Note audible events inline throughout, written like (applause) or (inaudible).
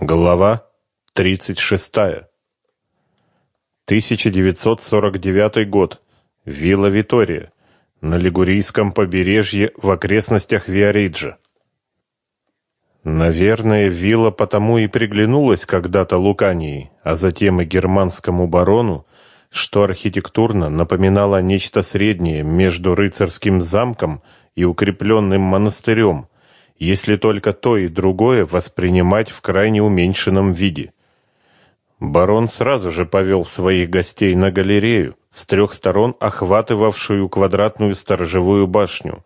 Глава 36. 1949 год. Вилла Витория. На Лигурийском побережье в окрестностях Виариджа. Наверное, вилла потому и приглянулась когда-то Лукании, а затем и германскому барону, что архитектурно напоминала нечто среднее между рыцарским замком и укрепленным монастырем – если только то и другое воспринимать в крайне уменьшенном виде. Барон сразу же повел своих гостей на галерею, с трех сторон охватывавшую квадратную сторожевую башню.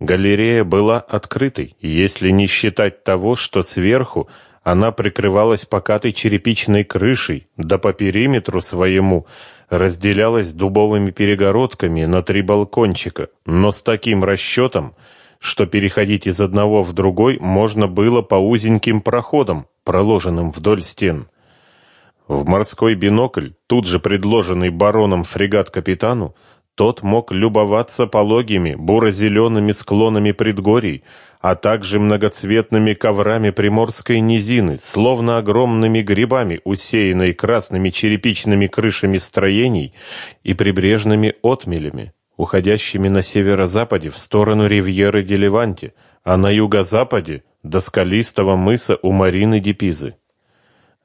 Галерея была открытой, если не считать того, что сверху она прикрывалась покатой черепичной крышей, да по периметру своему разделялась дубовыми перегородками на три балкончика, но с таким расчетом, что переходить из одного в другой можно было по узеньким проходам, проложенным вдоль стен. В морской бинокль, тут же предложенный бароном фрегат капитану, тот мог любоваться пологими буро-зелеными склонами предгорий, а также многоцветными коврами приморской низины, словно огромными грибами, усеянной красными черепичными крышами строений и прибрежными отмелями уходящими на северо-западе в сторону ривьеры де Леванте, а на юго-западе до скалистого мыса у Марины де Пизы.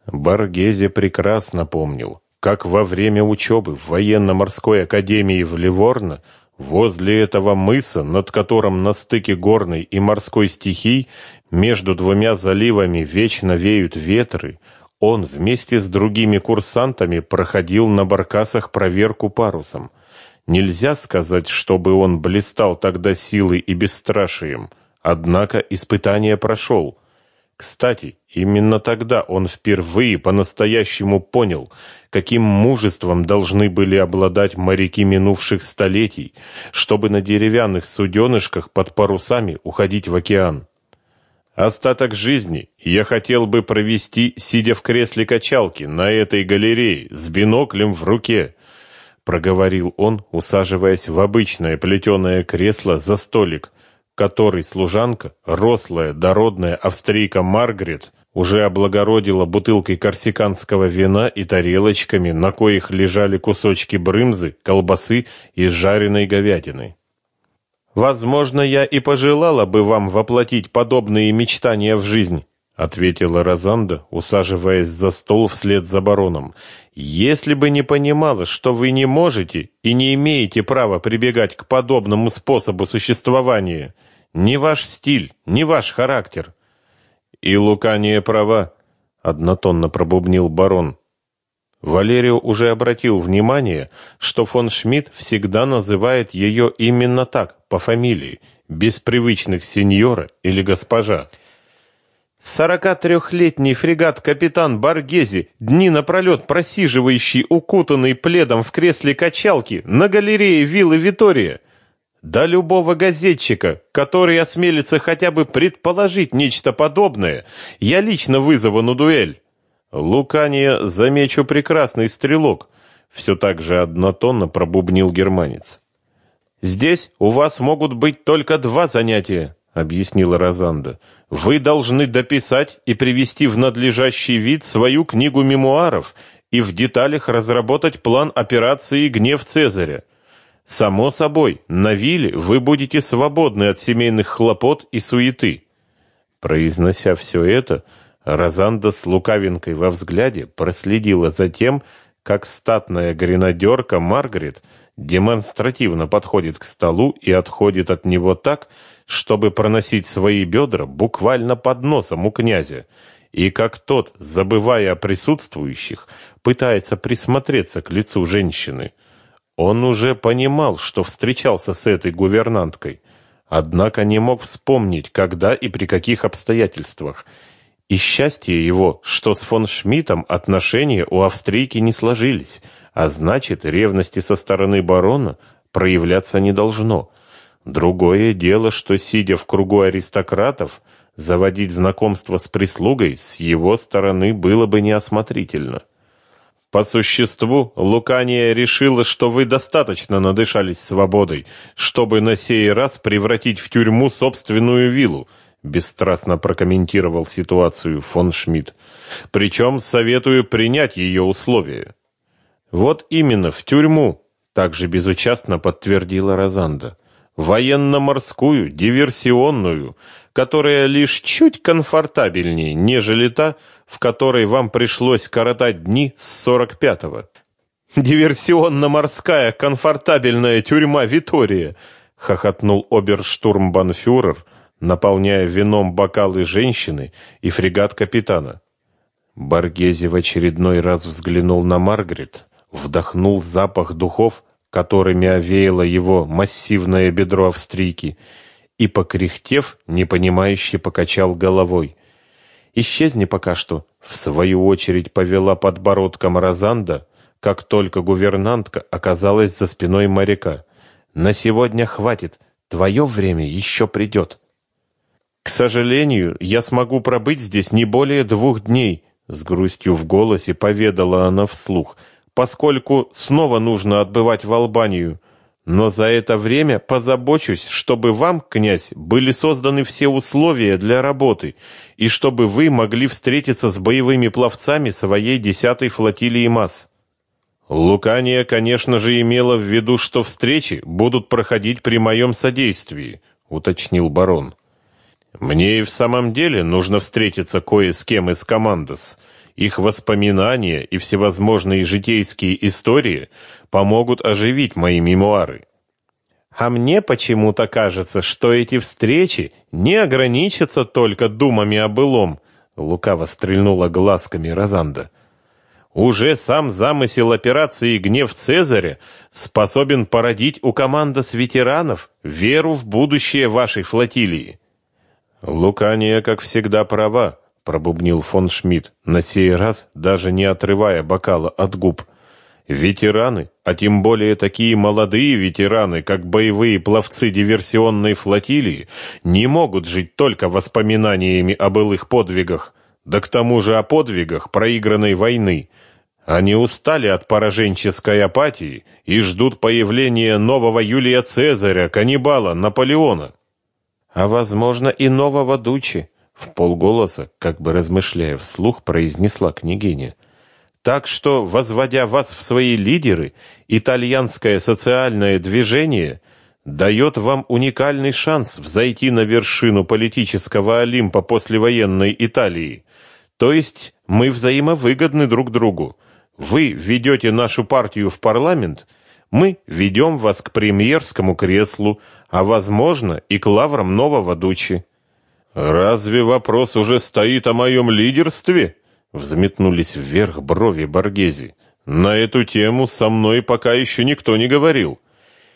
Баргезе прекрасно помнил, как во время учебы в военно-морской академии в Ливорно возле этого мыса, над которым на стыке горной и морской стихий между двумя заливами вечно веют ветры, он вместе с другими курсантами проходил на баркасах проверку парусом – Нельзя сказать, чтобы он блистал тогда силой и бесстрашием, однако испытание прошел. Кстати, именно тогда он впервые по-настоящему понял, каким мужеством должны были обладать моряки минувших столетий, чтобы на деревянных суденышках под парусами уходить в океан. Остаток жизни я хотел бы провести, сидя в кресле качалки на этой галерее с биноклем в руке, проговорил он, усаживаясь в обычное плетеное кресло за столик, который служанка, рослая, дородная австрийка Маргарет, уже облагородила бутылкой корсиканского вина и тарелочками, на коих лежали кусочки брынзы, колбасы и жареной говядины. Возможно, я и пожелала бы вам воплотить подобные мечтания в жизнь, ответила Розанда, усаживаясь за стол вслед за бароном. Если бы не понимала, что вы не можете и не имеете права прибегать к подобному способу существования, не ваш стиль, не ваш характер. И Лукания права, однотонно пробубнил барон. Валерио уже обратил внимание, что фон Шмидт всегда называет ее именно так, по фамилии, без привычных сеньора или госпожа. Сорока трехлетний фрегат-капитан Баргези, дни напролет просиживающий укутанный пледом в кресле качалки на галерее виллы Витория. Да любого газетчика, который осмелится хотя бы предположить нечто подобное, я лично вызову на дуэль. Лукания, замечу, прекрасный стрелок, все так же однотонно пробубнил германец. Здесь у вас могут быть только два занятия, объяснила Розанда. Вы должны дописать и привести в надлежащий вид свою книгу мемуаров и в деталях разработать план операции «Гнев Цезаря». Само собой, на вилле вы будете свободны от семейных хлопот и суеты. Произнося все это, Розанда с лукавинкой во взгляде проследила за тем, как статная гренадерка Маргарет демонстративно подходит к столу и отходит от него так, чтобы проносить свои бедра буквально под носом у князя, и как тот, забывая о присутствующих, пытается присмотреться к лицу женщины. Он уже понимал, что встречался с этой гувернанткой, однако не мог вспомнить, когда и при каких обстоятельствах. И счастье его, что с фон Шмидтом отношения у австрийки не сложились, а значит, ревности со стороны барона проявляться не должно. Другое дело, что, сидя в кругу аристократов, заводить знакомство с прислугой с его стороны было бы неосмотрительно. По существу, Лукания решила, что вы достаточно надышались свободой, чтобы на сей раз превратить в тюрьму собственную виллу, бесстрастно прокомментировал ситуацию фон Шмидт. Причем советую принять ее условия. Вот именно в тюрьму, также безучастно подтвердила Розанда. Военно-морскую, диверсионную, которая лишь чуть комфортабельнее, нежели та, в которой вам пришлось коротать дни с 45-го. Диверсионно-морская комфортабельная тюрьма Витория, хохотнул оберштурмбанфюрер, наполняя вином бокалы женщины и фрегат капитана. Баргези в очередной раз взглянул на Маргарет, вдохнул запах духов, которыми овеяло его массивное бедро австрийки, и, покряхтев, непонимающе покачал головой. «Исчезни пока что», — в свою очередь повела подбородком Розанда, как только гувернантка оказалась за спиной моряка. «На сегодня хватит, твое время еще придет». «К сожалению, я смогу пробыть здесь не более двух дней», — с грустью в голосе поведала она вслух — поскольку снова нужно отбывать в Албанию. Но за это время позабочусь, чтобы вам, князь, были созданы все условия для работы, и чтобы вы могли встретиться с боевыми пловцами своей десятой флотилии МАС. Лукания, конечно же, имела в виду, что встречи будут проходить при моем содействии, уточнил барон. Мне и в самом деле нужно встретиться кое с кем из командос, их воспоминания и всевозможные житейские истории помогут оживить мои мемуары. А мне почему-то кажется, что эти встречи не ограничатся только думами о былом, лукаво стрельнула глазками Розанда. Уже сам замысел операции «Гнев Цезаря» способен породить у командос ветеранов веру в будущее вашей флотилии. Лукания, как всегда, права пробубнил фон Шмидт, на сей раз даже не отрывая бокала от губ. Ветераны, а тем более такие молодые ветераны, как боевые пловцы диверсионной флотилии, не могут жить только воспоминаниями о былых подвигах, да к тому же о подвигах проигранной войны. Они устали от пораженческой апатии и ждут появления нового Юлия Цезаря, каннибала, Наполеона. А возможно и нового Дучи, в полголоса, как бы размышляя вслух, произнесла княгиня. Так что, возводя вас в свои лидеры, итальянское социальное движение дает вам уникальный шанс взойти на вершину политического Олимпа послевоенной Италии. То есть мы взаимовыгодны друг другу. Вы ведете нашу партию в парламент, мы ведем вас к премьерскому креслу, а возможно и к лаврам нового дучи. Разве вопрос уже стоит о моем лидерстве? Взметнулись вверх брови Боргези. На эту тему со мной пока еще никто не говорил.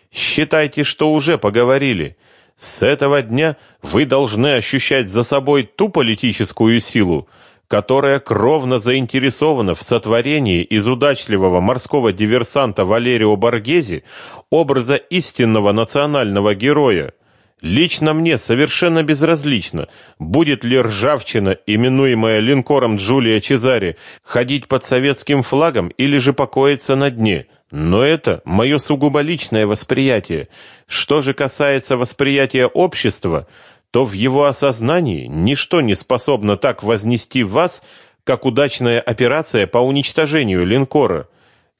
Считайте, что уже поговорили. С этого дня вы должны ощущать за собой ту политическую силу, которая кровно заинтересована в сотворении из удачливого морского диверсанта Валерио Боргези образа истинного национального героя. Лично мне совершенно безразлично, будет ли ржавчина, именуемая линкором Джулия Чезаре, ходить под советским флагом или же покоиться на дне. Но это мое сугубо личное восприятие. Что же касается восприятия общества, то в его осознании ничто не способно так вознести вас, как удачная операция по уничтожению линкора.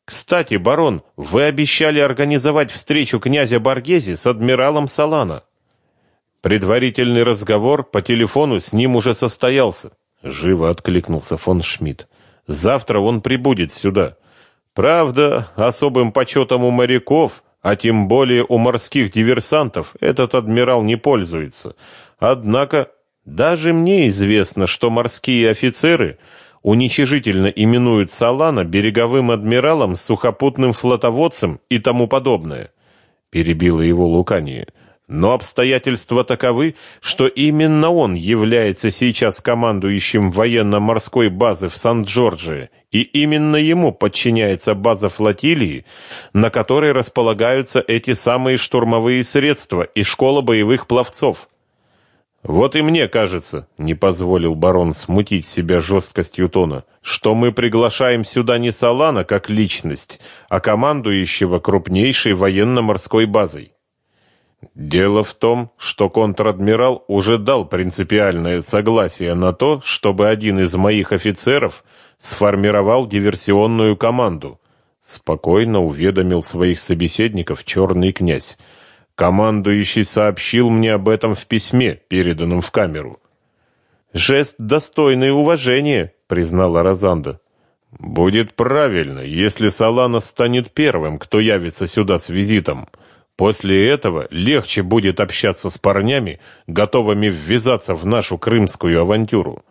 Кстати, барон, вы обещали организовать встречу князя Баргези с адмиралом Салана. Предварительный разговор по телефону с ним уже состоялся, живо откликнулся фон Шмидт. Завтра он прибудет сюда. Правда, особым почетом у моряков, а тем более у морских диверсантов, этот адмирал не пользуется. Однако даже мне известно, что морские офицеры уничижительно именуют Салана береговым адмиралом, сухопутным флотоводцем и тому подобное. Перебило его Лукание. Но обстоятельства таковы, что именно он является сейчас командующим военно-морской базы в Сан-Джорджи, и именно ему подчиняется база флотилии, на которой располагаются эти самые штурмовые средства и школа боевых пловцов. Вот и мне кажется, не позволил барон смутить себя жесткостью тона, что мы приглашаем сюда не Салана как личность, а командующего крупнейшей военно-морской базой. Дело в том, что контр-адмирал уже дал принципиальное согласие на то, чтобы один из моих офицеров сформировал диверсионную команду. Спокойно уведомил своих собеседников черный князь. Командующий сообщил мне об этом в письме, переданном в камеру. Жест достойный уважения, признала Розанда. Будет правильно, если Салана станет первым, кто явится сюда с визитом. После этого легче будет общаться с парнями, готовыми ввязаться в нашу крымскую авантюру.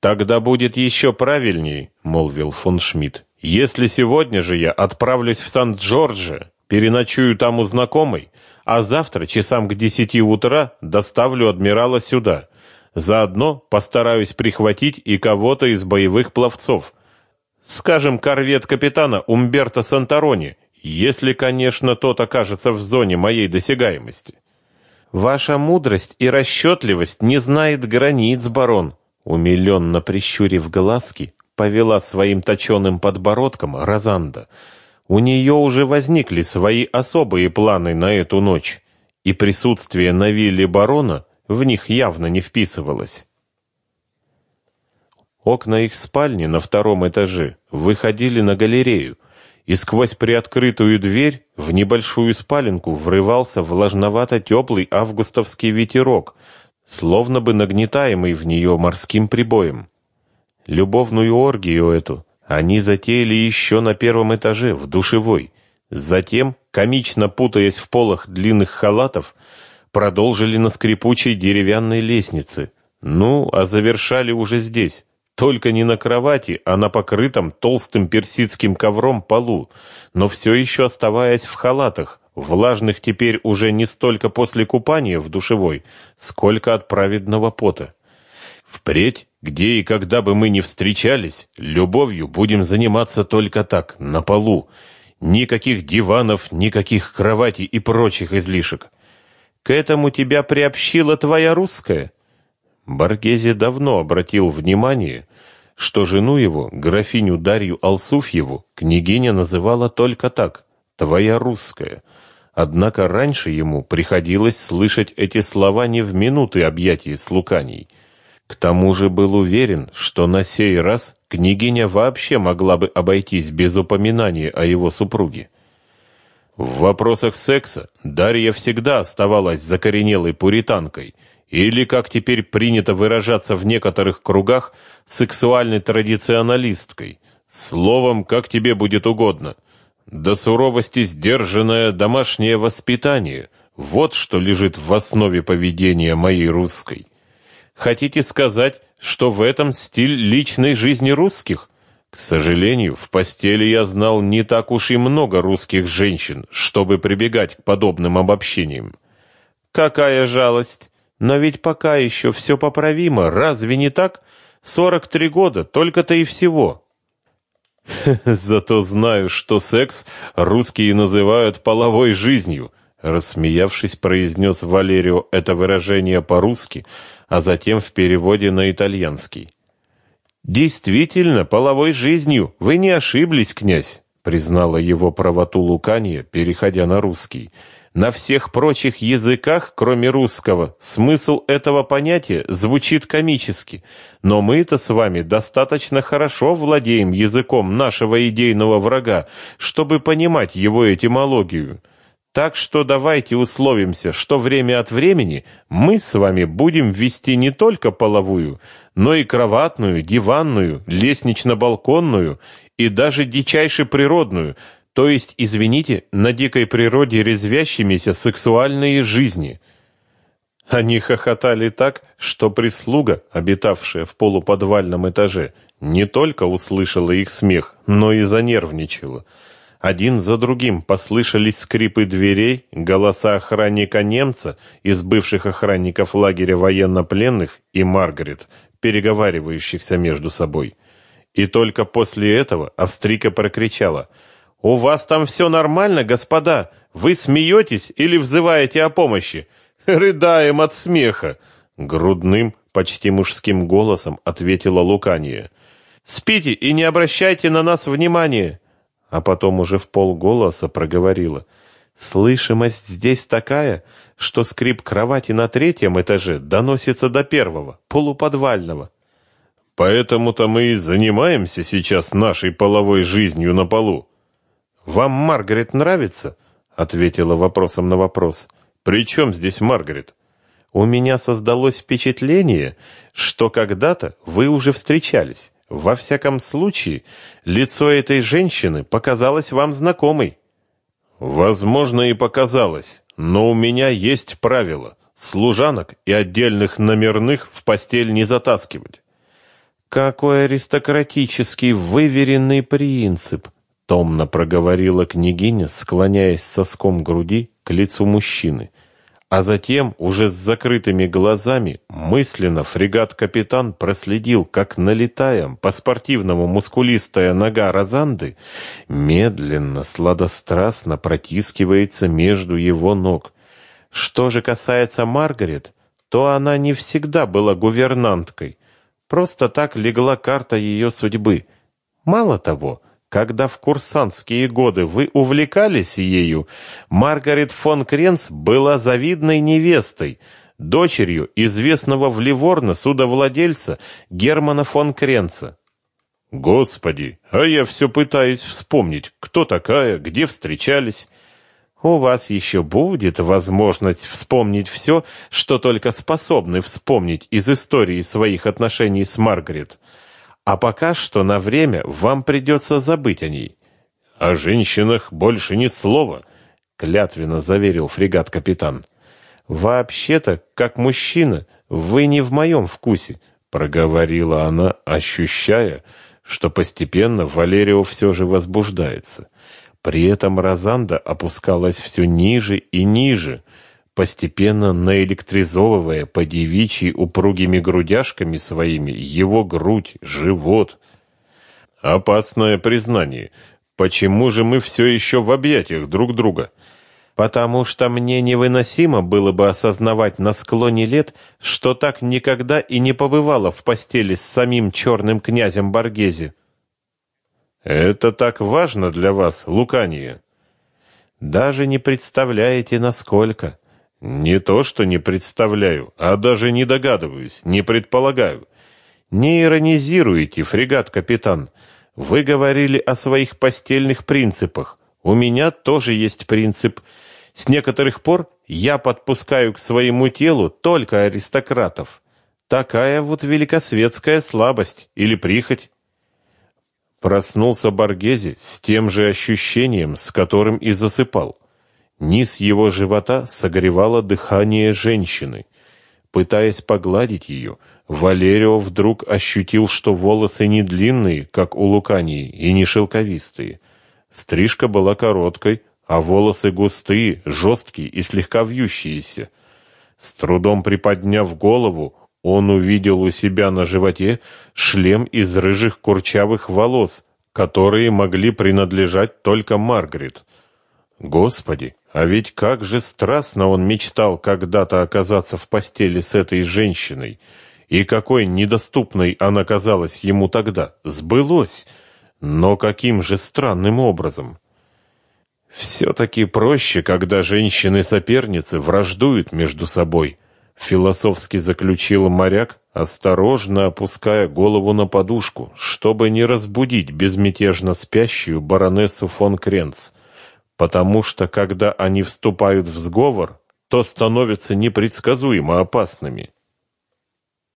Тогда будет еще правильней, молвил фон Шмидт. Если сегодня же я отправлюсь в Сан-Джорджи, переночую там у знакомой, а завтра часам к десяти утра доставлю адмирала сюда. Заодно постараюсь прихватить и кого-то из боевых пловцов. Скажем, корвет капитана Умберто Санторони, если, конечно, тот окажется в зоне моей досягаемости. Ваша мудрость и расчетливость не знает границ, барон, умиленно прищурив глазки, повела своим точеным подбородком Розанда. У нее уже возникли свои особые планы на эту ночь, и присутствие на вилле барона в них явно не вписывалось. Окна их спальни на втором этаже выходили на галерею, и сквозь приоткрытую дверь в небольшую спаленку врывался влажновато-теплый августовский ветерок, словно бы нагнетаемый в нее морским прибоем. Любовную оргию эту они затеяли еще на первом этаже, в душевой. Затем, комично путаясь в полах длинных халатов, продолжили на скрипучей деревянной лестнице. Ну, а завершали уже здесь, только не на кровати, а на покрытом толстым персидским ковром полу, но все еще оставаясь в халатах, влажных теперь уже не столько после купания в душевой, сколько от праведного пота. Впредь, где и когда бы мы ни встречались, любовью будем заниматься только так, на полу. Никаких диванов, никаких кроватей и прочих излишек. К этому тебя приобщила твоя русская. Баргези давно обратил внимание, что жену его, графиню Дарью Алсуфьеву, княгиня называла только так «твоя русская». Однако раньше ему приходилось слышать эти слова не в минуты объятий с Луканей. К тому же был уверен, что на сей раз княгиня вообще могла бы обойтись без упоминания о его супруге. В вопросах секса Дарья всегда оставалась закоренелой пуританкой – или, как теперь принято выражаться в некоторых кругах, сексуальной традиционалисткой. Словом, как тебе будет угодно. До суровости сдержанное домашнее воспитание – вот что лежит в основе поведения моей русской. Хотите сказать, что в этом стиль личной жизни русских? К сожалению, в постели я знал не так уж и много русских женщин, чтобы прибегать к подобным обобщениям. Какая жалость! Но ведь пока еще все поправимо, разве не так? Сорок три года, только-то и всего. (laughs) Зато знаю, что секс русские называют половой жизнью, рассмеявшись, произнес Валерио это выражение по-русски, а затем в переводе на итальянский. Действительно, половой жизнью. Вы не ошиблись, князь, признала его правоту Луканья, переходя на русский. На всех прочих языках, кроме русского, смысл этого понятия звучит комически, но мы-то с вами достаточно хорошо владеем языком нашего идейного врага, чтобы понимать его этимологию. Так что давайте условимся, что время от времени мы с вами будем вести не только половую, но и кроватную, диванную, лестнично-балконную и даже дичайше природную – то есть, извините, на дикой природе резвящимися сексуальные жизни. Они хохотали так, что прислуга, обитавшая в полуподвальном этаже, не только услышала их смех, но и занервничала. Один за другим послышались скрипы дверей, голоса охранника-немца из бывших охранников лагеря военнопленных и Маргарет, переговаривающихся между собой. И только после этого Австрика прокричала — «У вас там все нормально, господа? Вы смеетесь или взываете о помощи?» «Рыдаем от смеха!» Грудным, почти мужским голосом ответила Лукания. «Спите и не обращайте на нас внимания!» А потом уже в полголоса проговорила. Слышимость здесь такая, что скрип кровати на третьем этаже доносится до первого, полуподвального. Поэтому-то мы и занимаемся сейчас нашей половой жизнью на полу. Вам Маргарет нравится? ответила вопросом на вопрос. При чем здесь Маргарет? У меня создалось впечатление, что когда-то вы уже встречались. Во всяком случае, лицо этой женщины показалось вам знакомой. Возможно, и показалось, но у меня есть правило: служанок и отдельных номерных в постель не затаскивать. Какой аристократический выверенный принцип, томно проговорила княгиня, склоняясь соском груди к лицу мужчины. А затем, уже с закрытыми глазами, мысленно фрегат-капитан проследил, как налетая по спортивному мускулистая нога Розанды медленно, сладострастно протискивается между его ног. Что же касается Маргарет, то она не всегда была гувернанткой. Просто так легла карта ее судьбы. Мало того, когда в курсантские годы вы увлекались ею, Маргарет фон Кренц была завидной невестой, дочерью известного в Ливорно судовладельца Германа фон Кренца. Господи, а я все пытаюсь вспомнить, кто такая, где встречались. У вас еще будет возможность вспомнить все, что только способны вспомнить из истории своих отношений с Маргарет. А пока что на время вам придется забыть о ней. О женщинах больше ни слова, клятвенно заверил фрегат-капитан. Вообще-то, как мужчина, вы не в моем вкусе, проговорила она, ощущая, что постепенно Валерио все же возбуждается. При этом Розанда опускалась все ниже и ниже, постепенно наэлектризовывая по девичьи упругими грудяшками своими его грудь, живот. Опасное признание. Почему же мы все еще в объятиях друг друга? Потому что мне невыносимо было бы осознавать на склоне лет, что так никогда и не побывала в постели с самим черным князем Баргези. Это так важно для вас, Лукания. Даже не представляете, насколько. Не то, что не представляю, а даже не догадываюсь, не предполагаю. Не иронизируйте, фрегат-капитан. Вы говорили о своих постельных принципах. У меня тоже есть принцип. С некоторых пор я подпускаю к своему телу только аристократов. Такая вот великосветская слабость или прихоть. Проснулся Баргези с тем же ощущением, с которым и засыпал. Низ его живота согревало дыхание женщины. Пытаясь погладить ее, Валерио вдруг ощутил, что волосы не длинные, как у Лукании, и не шелковистые. Стрижка была короткой, а волосы густые, жесткие и слегка вьющиеся. С трудом приподняв голову, он увидел у себя на животе шлем из рыжих курчавых волос, которые могли принадлежать только Маргарет. Господи, а ведь как же страстно он мечтал когда-то оказаться в постели с этой женщиной. И какой недоступной она казалась ему тогда. Сбылось. Но каким же странным образом? Все-таки проще, когда женщины-соперницы враждуют между собой, философски заключил моряк, осторожно опуская голову на подушку, чтобы не разбудить безмятежно спящую баронессу фон Кренц потому что когда они вступают в сговор, то становятся непредсказуемо опасными.